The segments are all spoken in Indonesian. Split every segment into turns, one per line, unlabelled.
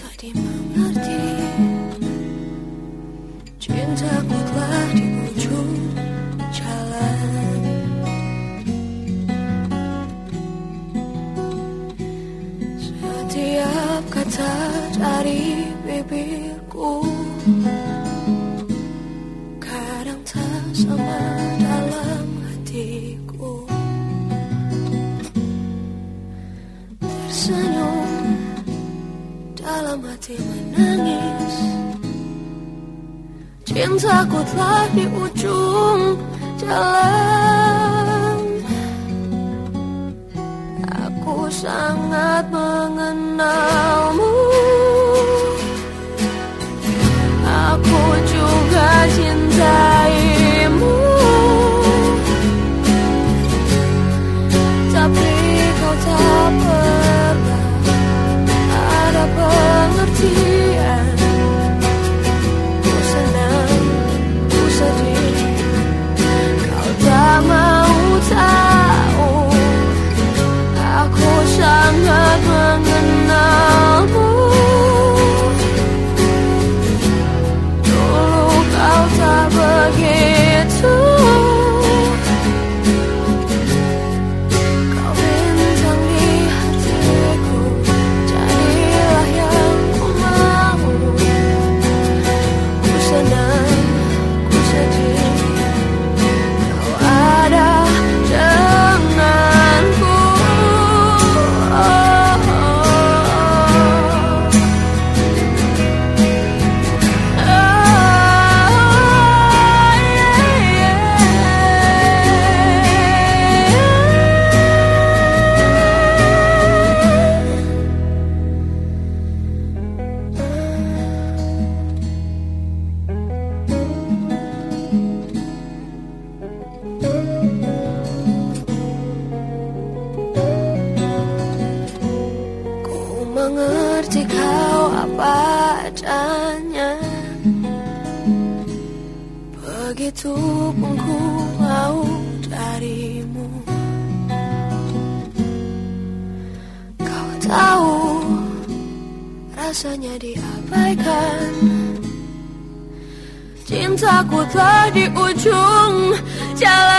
Tadi mengerti. Cintaku telah di ujung jalan. Setiap kata dari bibirku Kadang tak sama dalam hatiku. dalam hati menangis. Cintaku telah di ujung jalan. Aku sangat mengenal itu pun ku mau darimu. Kau tahu rasanya diabaikan. Cintaku telah di ujung jalan.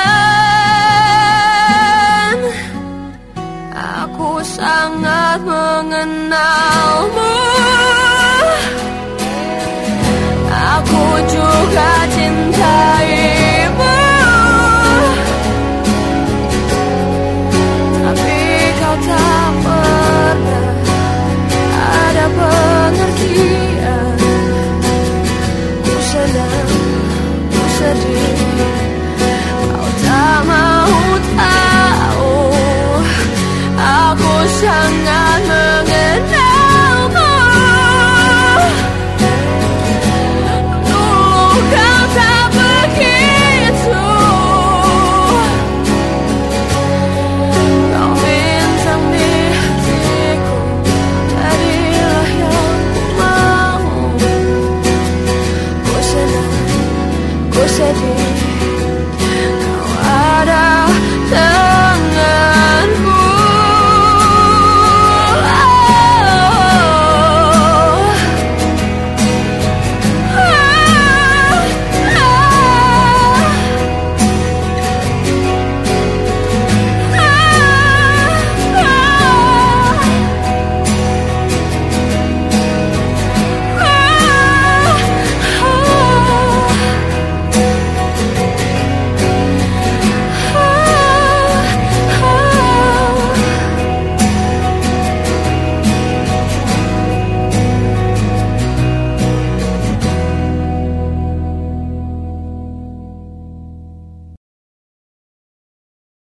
Aku sangat mengenal city